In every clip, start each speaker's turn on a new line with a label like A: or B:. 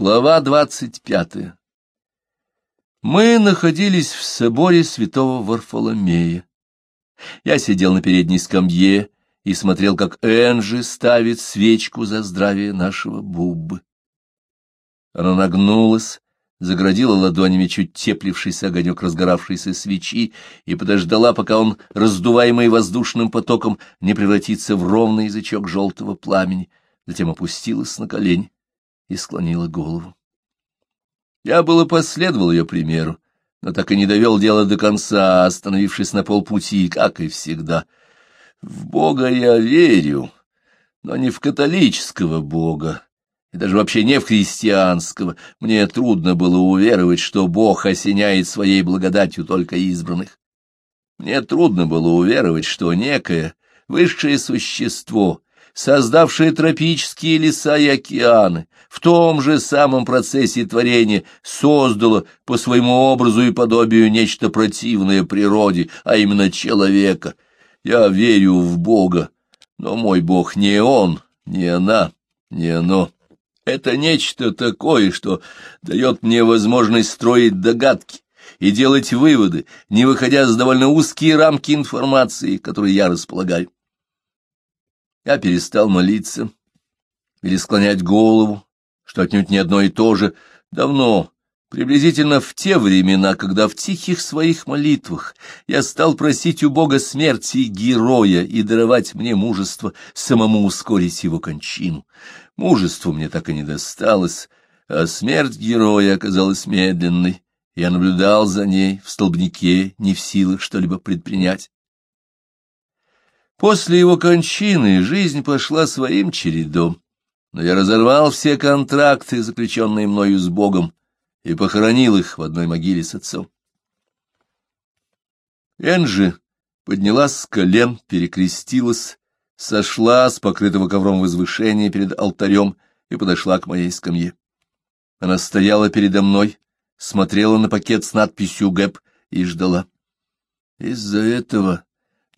A: Глава двадцать пятая Мы находились в соборе святого Варфоломея. Я сидел на передней скамье и смотрел, как Энджи ставит свечку за здравие нашего Буббы. Она нагнулась, заградила ладонями чуть теплившийся огонек разгоравшейся свечи и подождала, пока он, раздуваемый воздушным потоком, не превратится в ровный язычок желтого пламени, затем опустилась на колени и склонила голову. Я было последовал ее примеру, но так и не довел дело до конца, остановившись на полпути, как и всегда. В Бога я верю, но не в католического Бога, и даже вообще не в христианского. Мне трудно было уверовать, что Бог осеняет своей благодатью только избранных. Мне трудно было уверовать, что некое высшее существо, создавшее тропические леса и океаны, в том же самом процессе творения создало по своему образу и подобию нечто противное природе, а именно человека. Я верю в Бога, но мой Бог не он, не она, не оно. Это нечто такое, что дает мне возможность строить догадки и делать выводы, не выходя за довольно узкие рамки информации, которой я располагаю. Я перестал молиться или склонять голову, что отнюдь не одно и то же, давно, приблизительно в те времена, когда в тихих своих молитвах я стал просить у Бога смерти героя и даровать мне мужество самому ускорить его кончину. Мужество мне так и не досталось, а смерть героя оказалась медленной. Я наблюдал за ней в столбнике, не в силах что-либо предпринять. После его кончины жизнь пошла своим чередом, но я разорвал все контракты, заключенные мною с Богом, и похоронил их в одной могиле с отцом. Энджи поднялась с колен, перекрестилась, сошла с покрытого ковром возвышения перед алтарем и подошла к моей скамье. Она стояла передо мной, смотрела на пакет с надписью «ГЭП» и ждала. Из-за этого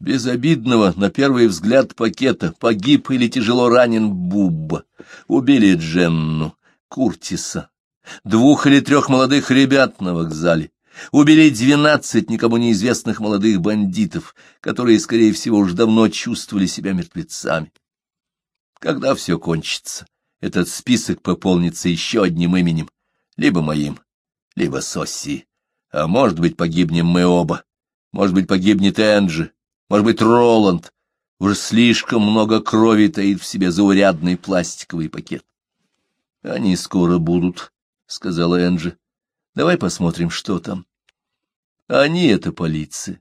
A: безобидного, на первый взгляд, пакета погиб или тяжело ранен Бубба. Убили Дженну, Куртиса, двух или трех молодых ребят на вокзале. Убили двенадцать никому неизвестных молодых бандитов, которые, скорее всего, уж давно чувствовали себя мертвецами. Когда все кончится, этот список пополнится еще одним именем, либо моим, либо Сосси. А может быть, погибнем мы оба. Может быть, погибнет Энджи, может быть, Роланд. Уже слишком много крови таит в себе заурядный пластиковый пакет. — Они скоро будут, — сказала Энджи. — Давай посмотрим, что там. Они — это полиция.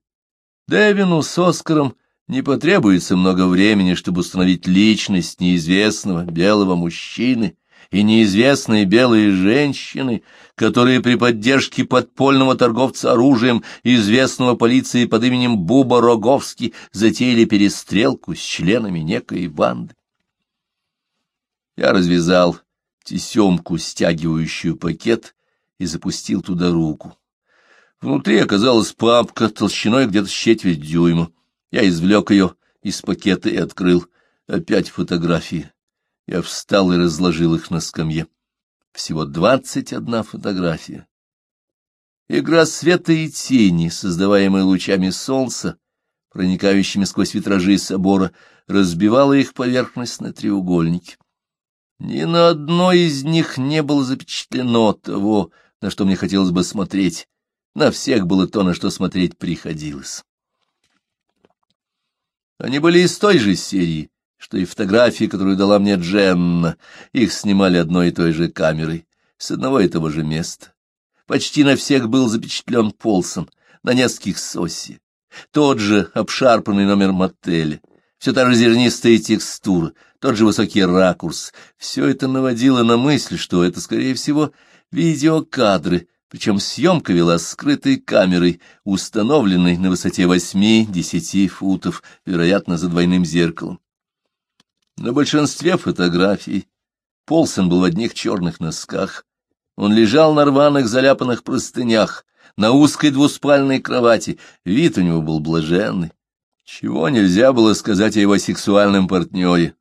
A: Дэвину с Оскаром не потребуется много времени, чтобы установить личность неизвестного белого мужчины, и неизвестные белые женщины, которые при поддержке подпольного торговца оружием, известного полиции под именем Буба Роговский, затеяли перестрелку с членами некой банды. Я развязал тесемку, стягивающую пакет, и запустил туда руку. Внутри оказалась папка толщиной где-то с четверть дюйма. Я извлек ее из пакета и открыл. Опять фотографии. Я встал и разложил их на скамье. Всего двадцать одна фотография. Игра света и тени, создаваемая лучами солнца, проникающими сквозь витражи собора, разбивала их поверхность на треугольники. Ни на одной из них не было запечатлено того, на что мне хотелось бы смотреть. На всех было то, на что смотреть приходилось. Они были из той же серии, что и фотографии, которую дала мне Дженна. Их снимали одной и той же камерой, с одного и того же места. Почти на всех был запечатлен Полсон, на нескольких Соси. Тот же обшарпанный номер мотеля, все та же зернистая текстура, тот же высокий ракурс. Все это наводило на мысль, что это, скорее всего, видеокадры, причем съемка вела скрытой камерой, установленной на высоте восьми-десяти футов, вероятно, за двойным зеркалом. На большинстве фотографий Полсон был в одних черных носках. Он лежал на рваных заляпанных простынях, на узкой двуспальной кровати. Вид у него был блаженный. Чего нельзя было сказать о его сексуальном партнере.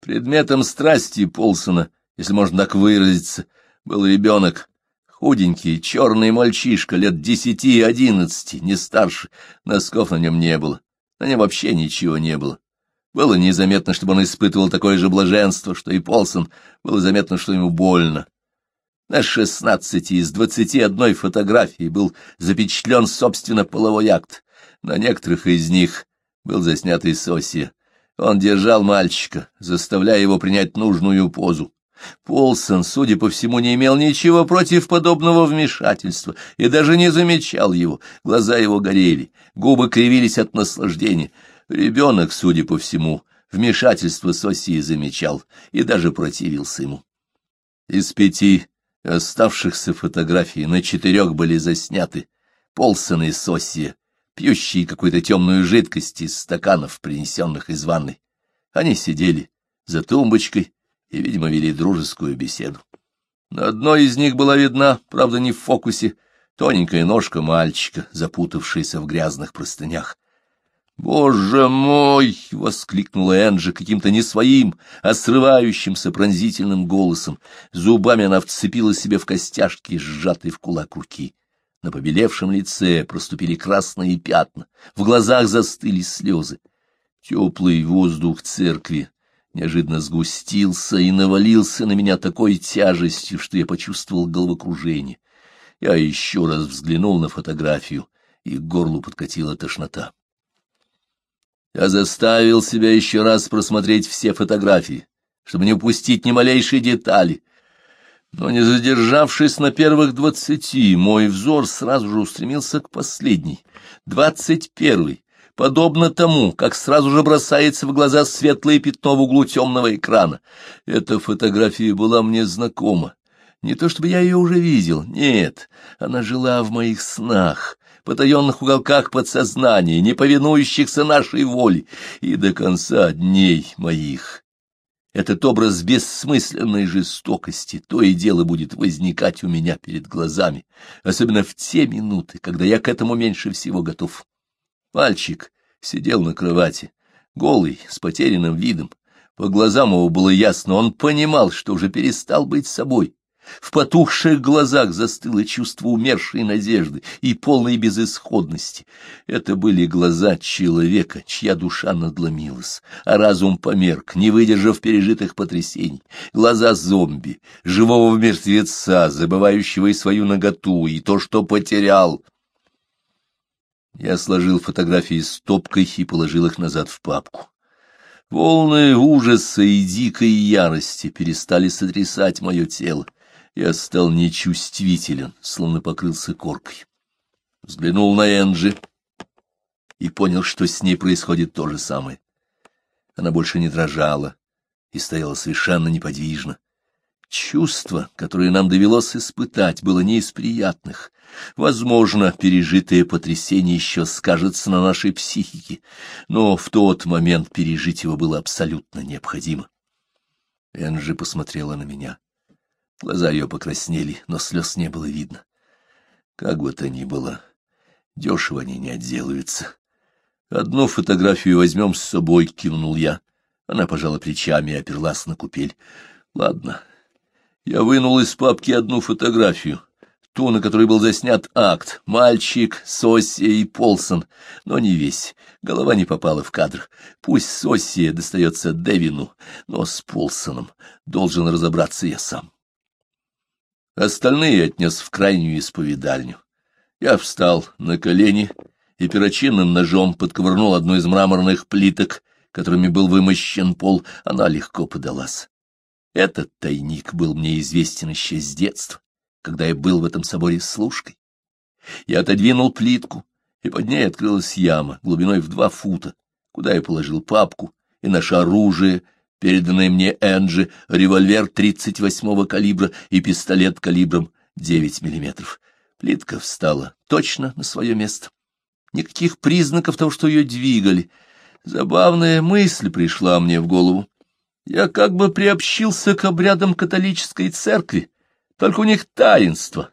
A: Предметом страсти Полсона, если можно так выразиться, был ребенок, худенький, черный мальчишка, лет десяти-одиннадцати, не старше, носков на нем не было, на нем вообще ничего не было. Было незаметно, чтобы он испытывал такое же блаженство, что и Полсон, было заметно, что ему больно. На шестнадцати из двадцати одной фотографии был запечатлен, собственно, половой акт. На некоторых из них был заснят и Сосия. Он держал мальчика, заставляя его принять нужную позу. Полсон, судя по всему, не имел ничего против подобного вмешательства и даже не замечал его. Глаза его горели, губы кривились от наслаждения. Ребенок, судя по всему, вмешательство Сосии замечал и даже противился ему. Из пяти оставшихся фотографий на четырех были засняты Полсон и Сосия, пьющие какую-то темную жидкость из стаканов, принесенных из ванной. Они сидели за тумбочкой и, видимо, вели дружескую беседу. На одной из них была видна, правда, не в фокусе, тоненькая ножка мальчика, запутавшаяся в грязных простынях. «Боже мой!» — воскликнула Энджи каким-то не своим, а срывающимся пронзительным голосом. Зубами она вцепила себе в костяшки, сжатые в кулак руки. На побелевшем лице проступили красные пятна, в глазах застыли слезы. Теплый воздух церкви неожиданно сгустился и навалился на меня такой тяжестью, что я почувствовал головокружение. Я еще раз взглянул на фотографию, и к горлу подкатила тошнота. Я заставил себя еще раз просмотреть все фотографии, чтобы не упустить ни малейшей детали, но, не задержавшись на первых двадцати, мой взор сразу же устремился к последней, двадцать первой, подобно тому, как сразу же бросается в глаза светлое пятно в углу темного экрана. Эта фотография была мне знакома. Не то чтобы я ее уже видел, нет, она жила в моих снах, потаенных уголках подсознания, не повинующихся нашей воле, и до конца дней моих этот образ бессмысленной жестокости то и дело будет возникать у меня перед глазами, особенно в те минуты, когда я к этому меньше всего готов. Мальчик сидел на кровати, голый, с потерянным видом. По глазам его было ясно, он понимал, что уже перестал быть собой, в потухших глазах застыло чувство умершей надежды и полной безысходности. Это были глаза человека, чья душа надломилась, а разум померк, не выдержав пережитых потрясений. Глаза зомби, живого мертвеца, забывающего и свою наготу, и то, что потерял. Я сложил фотографии стопкой и положил их назад в папку. Волны ужаса и дикой ярости перестали сотрясать мое тело. Я стал нечувствителен, словно покрылся коркой. Взглянул на Энджи и понял, что с ней происходит то же самое. Она больше не дрожала и стояла совершенно неподвижно. Чувство, которое нам довелось испытать, было не из приятных. Возможно, пережитое потрясение еще скажется на нашей психике, но в тот момент пережить его было абсолютно необходимо. Энджи посмотрела на меня. Глаза ее покраснели, но слез не было видно. Как бы то ни было, дешево они не отделаются. Одну фотографию возьмем с собой, — кивнул я. Она пожала плечами и оперлась на купель. Ладно. Я вынул из папки одну фотографию, ту, на которой был заснят акт. Мальчик, Сосия и Полсон, но не весь. Голова не попала в кадр. Пусть Сосия достается Девину, но с Полсоном должен разобраться я сам. Остальные отнес в крайнюю исповедальню. Я встал на колени и перочинным ножом подковырнул одну из мраморных плиток, которыми был вымощен пол, она легко подалась. Этот тайник был мне известен еще с детства, когда я был в этом соборе служкой. Я отодвинул плитку, и под ней открылась яма глубиной в два фута, куда я положил папку и наше оружие — переданный мне Энджи, револьвер 38-го калибра и пистолет калибром 9 миллиметров. Плитка встала точно на свое место. Никаких признаков того, что ее двигали. Забавная мысль пришла мне в голову. Я как бы приобщился к обрядам католической церкви, только у них таинство,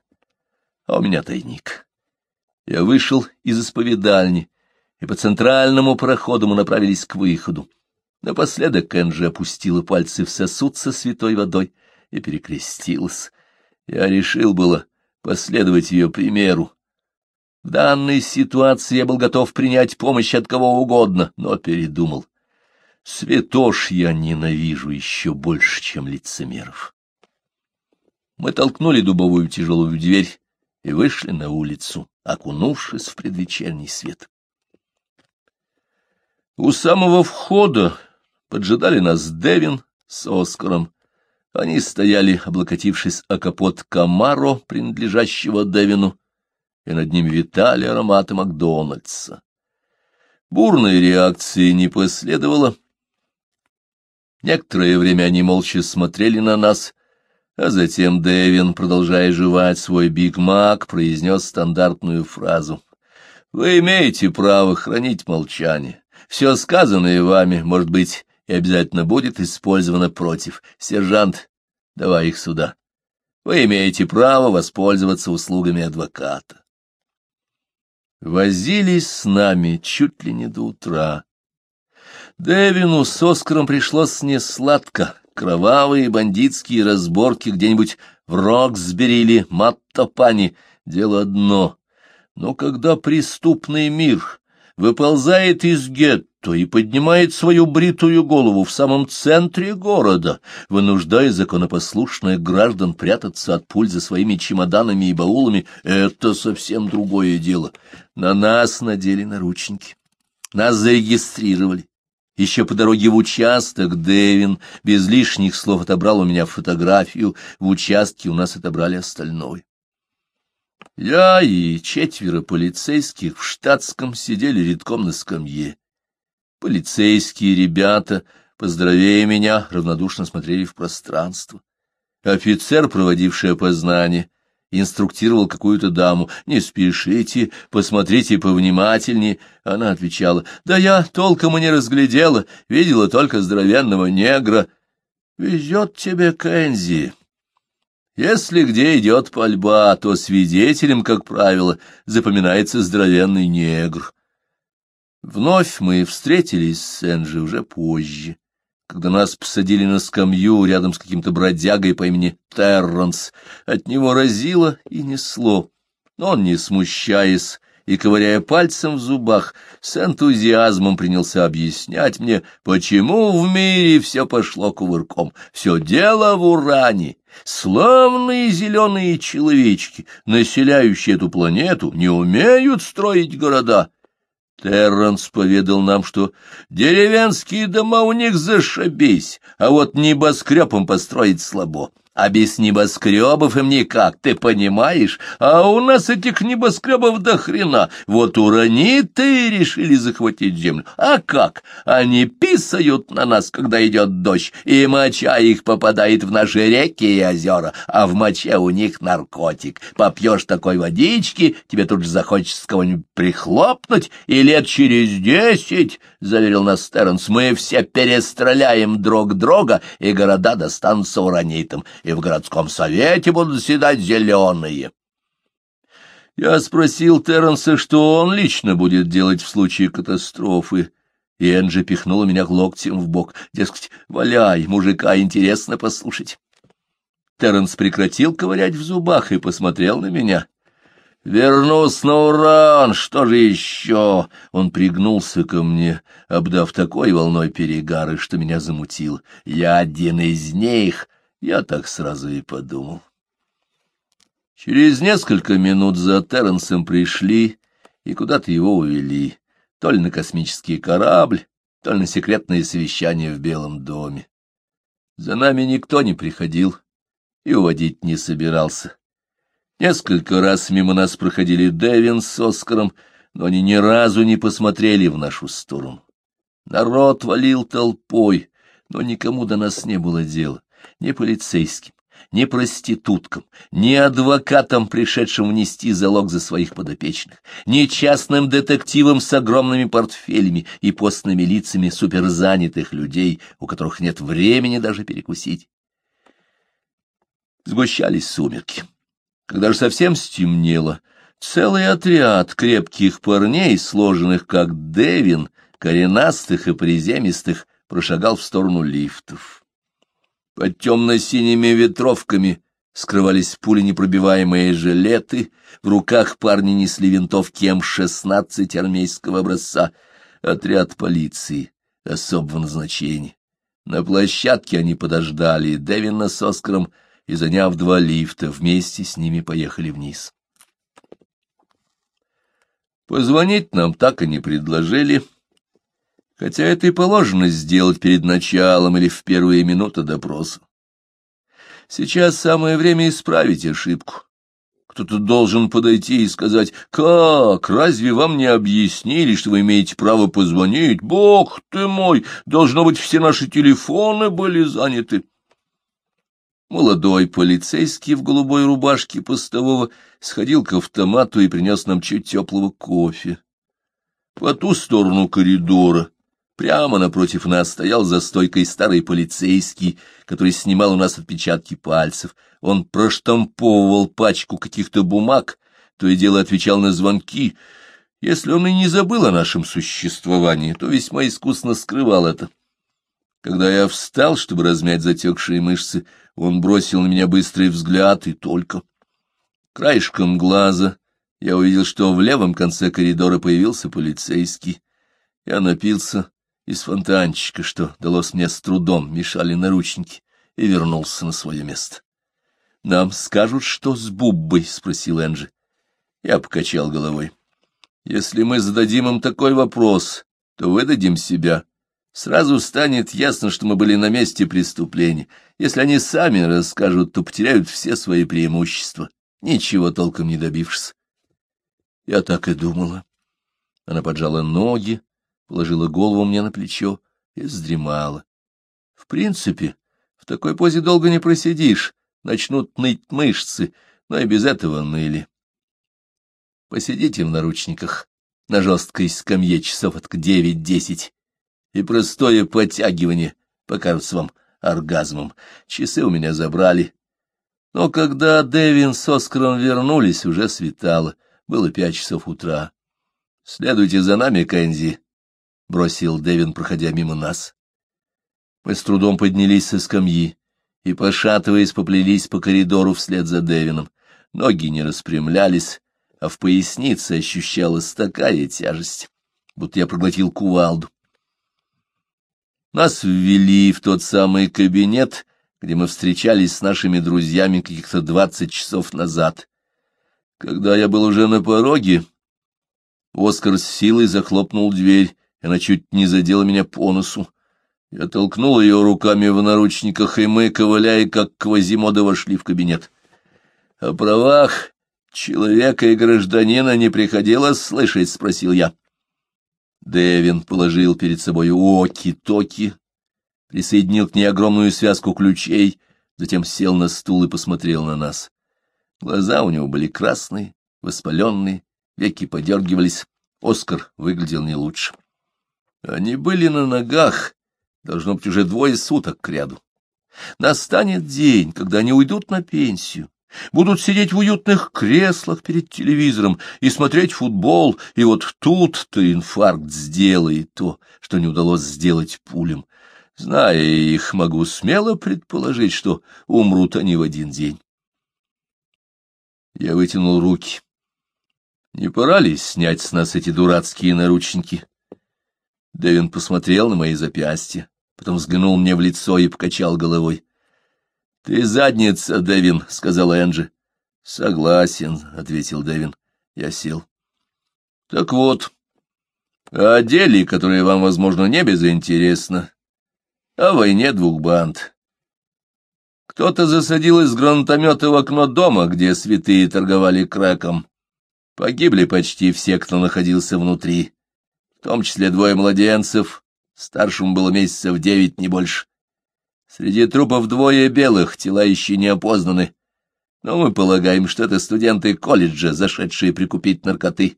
A: а у меня тайник. Я вышел из исповедальни, и по центральному проходу мы направились к выходу. Напоследок Энджи опустила пальцы в сосуд со святой водой и перекрестилась. Я решил было последовать ее примеру. В данной ситуации я был готов принять помощь от кого угодно, но передумал. Святош я ненавижу еще больше, чем лицемеров. Мы толкнули дубовую тяжелую дверь и вышли на улицу, окунувшись в предвечерний свет. У самого входа поджидали нас Девин с Оскаром. Они стояли, облокотившись о капот Камаро, принадлежащего Девину, и над ним витали ароматы Макдональдса. Бурной реакции не последовало. Некоторое время они молча смотрели на нас, а затем Дэвин, продолжая жевать свой Биг Мак, произнес стандартную фразу. «Вы имеете право хранить молчание. Все сказанное вами, может быть, и обязательно будет использовано против. Сержант, давай их сюда. Вы имеете право воспользоваться услугами адвоката» возились с нами чуть ли не до утра. Девину с Оскаром пришлось несладко, кровавые бандитские разборки где-нибудь в Роксбери или Маттопани — дело одно. Но когда преступный мир выползает из гетто и поднимает свою бритую голову в самом центре города, вынуждая законопослушных граждан прятаться от пуль за своими чемоданами и баулами, это совсем другое дело. На нас надели наручники. Нас зарегистрировали. Еще по дороге в участок Дэвин без лишних слов отобрал у меня фотографию, в участке у нас отобрали остальное. Я и четверо полицейских в штатском сидели редком на скамье. Полицейские ребята, поздравея меня, равнодушно смотрели в пространство. Офицер, проводивший опознание, инструктировал какую-то даму. «Не спешите, посмотрите повнимательнее». Она отвечала, «Да я толком и не разглядела, видела только здоровенного негра». «Везет тебе, Кэнзи». Если где идет пальба, то свидетелем, как правило, запоминается здоровенный негр. Вновь мы встретились с Энджи уже позже, когда нас посадили на скамью рядом с каким-то бродягой по имени Терранс. От него разило и несло, но он, не смущаясь, и, ковыряя пальцем в зубах, с энтузиазмом принялся объяснять мне, почему в мире все пошло кувырком. Все дело в уране. Славные зеленые человечки, населяющие эту планету, не умеют строить города. Терранс поведал нам, что деревенские дома у них зашибись, а вот небоскребом построить слабо а без небоскребов им никак, ты понимаешь? А у нас этих небоскребов до хрена. Вот уранит-то и решили захватить землю. А как? Они писают на нас, когда идет дождь, и моча их попадает в наши реки и озера, а в моче у них наркотик. Попьешь такой водички, тебе тут же захочется кого-нибудь прихлопнуть, и лет через десять, — заверил нас Терренс, — мы все перестреляем друг друга, и города достанутся уранитам и в городском совете будут заседать зеленые. Я спросил Терренса, что он лично будет делать в случае катастрофы, и Энджи пихнула меня локтем в бок. Дескать, валяй, мужика, интересно послушать. Терренс прекратил ковырять в зубах и посмотрел на меня. «Вернусь на уран, что же еще?» Он пригнулся ко мне, обдав такой волной перегары, что меня замутил. «Я один из них, я так сразу и подумал. Через несколько минут за Терренсом пришли и куда-то его увели, то ли на космический корабль, то ли на секретное совещание в Белом доме. За нами никто не приходил и уводить не собирался. Несколько раз мимо нас проходили Дэвин с Оскаром, но они ни разу не посмотрели в нашу сторону. Народ валил толпой, но никому до нас не было дела ни полицейским, ни проституткам, ни адвокатам, пришедшим внести залог за своих подопечных, ни частным детективам с огромными портфелями и постными лицами суперзанятых людей, у которых нет времени даже перекусить. Сгущались сумерки. Когда же совсем стемнело, целый отряд крепких парней, сложенных как Девин, коренастых и приземистых, прошагал в сторону лифтов. Под темно-синими ветровками скрывались пуленепробиваемые жилеты, в руках парни несли винтовки М-16 армейского образца, отряд полиции особого назначения. На площадке они подождали Дэвина с Оскаром и, заняв два лифта, вместе с ними поехали вниз. Позвонить нам так и не предложили, хотя это и положено сделать перед началом или в первые минуты допроса. Сейчас самое время исправить ошибку. Кто-то должен подойти и сказать, «Как? Разве вам не объяснили, что вы имеете право позвонить? Бог ты мой! Должно быть, все наши телефоны были заняты». Молодой полицейский в голубой рубашке постового сходил к автомату и принес нам чуть теплого кофе. По ту сторону коридора Прямо напротив нас стоял за стойкой старый полицейский, который снимал у нас отпечатки пальцев. Он проштамповывал пачку каких-то бумаг, то и дело отвечал на звонки. Если он и не забыл о нашем существовании, то весьма искусно скрывал это. Когда я встал, чтобы размять затекшие мышцы, он бросил на меня быстрый взгляд и только. Краешком глаза я увидел, что в левом конце коридора появился полицейский. Я напился из фонтанчика, что далось мне с трудом, мешали наручники, и вернулся на свое место. — Нам скажут, что с Буббой? — спросил Энджи. Я покачал головой. — Если мы зададим им такой вопрос, то выдадим себя. Сразу станет ясно, что мы были на месте преступления. Если они сами расскажут, то потеряют все свои преимущества, ничего толком не добившись. Я так и думала. Она поджала ноги, положила голову мне на плечо и вздремала. В принципе, в такой позе долго не просидишь, начнут ныть мышцы, но и без этого ныли. Посидите в наручниках на жесткой скамье часов от девять-десять, и простое подтягивание покажется вам оргазмом. Часы у меня забрали. Но когда Дэвин с Оскаром вернулись, уже светало, было пять часов утра. Следуйте за нами, Кэнди, — бросил Дэвин, проходя мимо нас. Мы с трудом поднялись со скамьи и, пошатываясь, поплелись по коридору вслед за Дэвином. Ноги не распрямлялись, а в пояснице ощущалась такая тяжесть, будто я проглотил кувалду. Нас ввели в тот самый кабинет, где мы встречались с нашими друзьями каких-то двадцать часов назад. Когда я был уже на пороге, Оскар с силой захлопнул дверь она чуть не задела меня по носу. Я толкнул ее руками в наручниках, и мы, ковыляя, как квазимода, вошли в кабинет. — О правах человека и гражданина не приходилось слышать? — спросил я. Дэвин положил перед собой оки-токи, присоединил к ней огромную связку ключей, затем сел на стул и посмотрел на нас. Глаза у него были красные, воспаленные, веки подергивались. Оскар выглядел не лучше. Они были на ногах, должно быть, уже двое суток к ряду. Настанет день, когда они уйдут на пенсию, будут сидеть в уютных креслах перед телевизором и смотреть футбол, и вот тут-то инфаркт сделает то, что не удалось сделать пулем. Зная их, могу смело предположить, что умрут они в один день. Я вытянул руки. Не пора ли снять с нас эти дурацкие наручники? Дэвин посмотрел на мои запястья, потом взглянул мне в лицо и покачал головой. — Ты задница, Дэвин, — сказала Энджи. — Согласен, — ответил Дэвин. Я сел. — Так вот, о деле, которое вам, возможно, не безинтересно, о войне двух банд. Кто-то засадил из гранатомета в окно дома, где святые торговали краком. Погибли почти все, кто находился внутри в том числе двое младенцев, старшему было месяцев девять, не больше. Среди трупов двое белых, тела еще не опознаны. Но мы полагаем, что это студенты колледжа, зашедшие прикупить наркоты.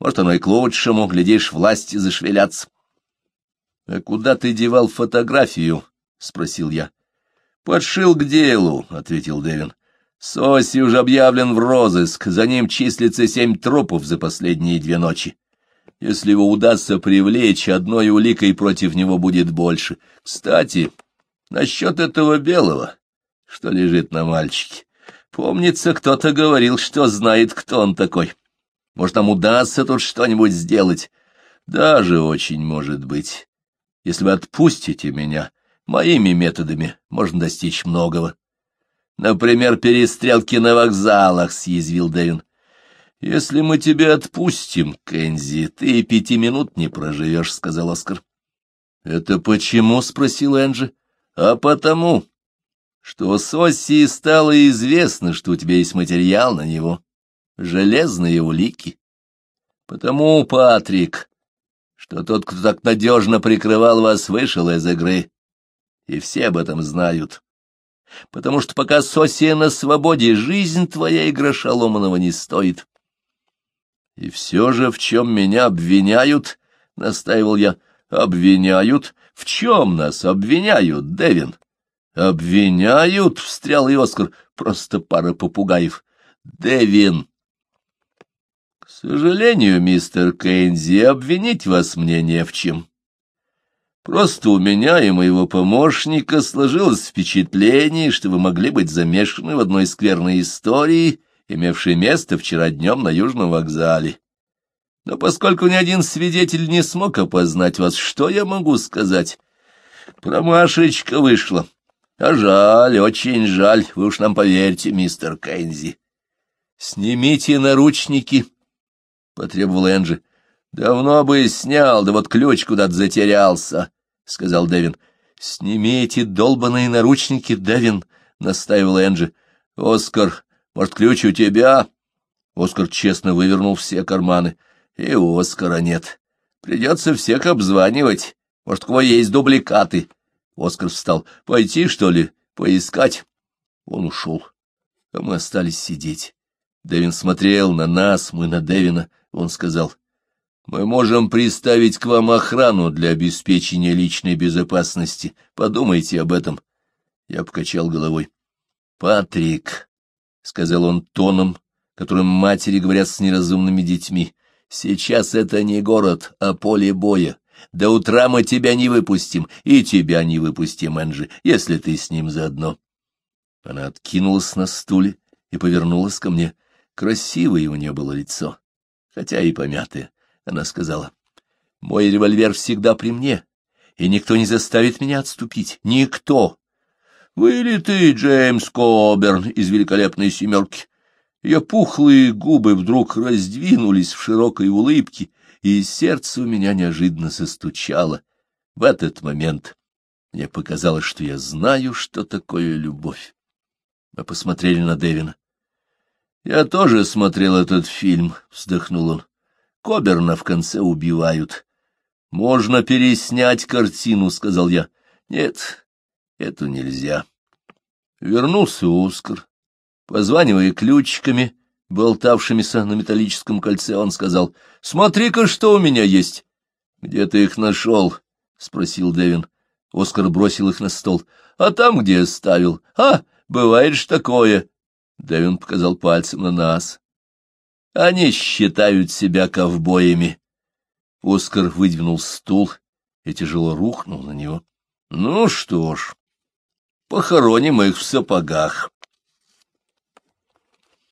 A: Может, оно и к лучшему, глядишь, власти зашевелятся. — А куда ты девал фотографию? — спросил я. — Подшил к делу, — ответил Дэвин. — Соси уже объявлен в розыск, за ним числится семь трупов за последние две ночи. Если его удастся привлечь, одной уликой против него будет больше. Кстати, насчет этого белого, что лежит на мальчике. Помнится, кто-то говорил, что знает, кто он такой. Может, нам удастся тут что-нибудь сделать? Даже очень может быть. Если вы отпустите меня, моими методами можно достичь многого. Например, перестрелки на вокзалах, — съязвил Дэвин. Если мы тебя отпустим, Кэнзи, ты и пяти минут не проживешь, — сказал Оскар. — Это почему? — спросил Энджи. — А потому, что с Оссии стало известно, что у тебя есть материал на него, железные улики. Потому, Патрик, что тот, кто так надежно прикрывал вас, вышел из игры, и все об этом знают. Потому что пока Сосия на свободе, жизнь твоя и гроша не стоит. И все же в чем меня обвиняют, — настаивал я, — обвиняют? В чем нас обвиняют, Девин? Обвиняют, — встрял и Оскар, — просто пара попугаев. Девин, к сожалению, мистер Кейнзи, обвинить вас мне не в чем. Просто у меня и моего помощника сложилось впечатление, что вы могли быть замешаны в одной скверной истории, имевшей место вчера днем на Южном вокзале. Но поскольку ни один свидетель не смог опознать вас, что я могу сказать? Промашечка вышла. А жаль, очень жаль, вы уж нам поверьте, мистер Кейнзи. Снимите наручники, — потребовал Энджи. — Давно бы снял, да вот ключ куда-то затерялся, — сказал Дэвин. — Снимите долбаные наручники, Дэвин, — настаивал Энджи. — Оскар, может, ключ у тебя? Оскар честно вывернул все карманы. — И Оскара нет. Придется всех обзванивать. Может, у кого есть дубликаты? Оскар встал. — Пойти, что ли, поискать? Он ушел, а мы остались сидеть. Дэвин смотрел на нас, мы на Дэвина. Он сказал, «Мы можем приставить к вам охрану для обеспечения личной безопасности. Подумайте об этом». Я покачал головой. «Патрик», — сказал он тоном, которым матери говорят с неразумными детьми, — «сейчас это не город, а поле боя. До утра мы тебя не выпустим, и тебя не выпустим, Энджи, если ты с ним заодно». Она откинулась на стуле и повернулась ко мне. Красивое у нее было лицо хотя и помятая. Она сказала, «Мой револьвер всегда при мне, и никто не заставит меня отступить. Никто!» «Вы ли ты, Джеймс Коберн, из великолепной семерки?» Ее пухлые губы вдруг раздвинулись в широкой улыбке, и сердце у меня неожиданно застучало. В этот момент мне показалось, что я знаю, что такое любовь. Мы посмотрели на Дэвина. Я тоже смотрел этот фильм, — вздохнул он. Коберна в конце убивают. Можно переснять картину, — сказал я. Нет, это нельзя. Вернулся Оскар. Позванивая ключиками, болтавшимися на металлическом кольце, он сказал, — Смотри-ка, что у меня есть. — Где ты их нашел? — спросил Дэвин. Оскар бросил их на стол. — А там, где оставил? А, бывает ж такое. Дэвин показал пальцем на нас. Они считают себя ковбоями. Оскар выдвинул стул и тяжело рухнул на него. Ну что ж, похороним их в сапогах.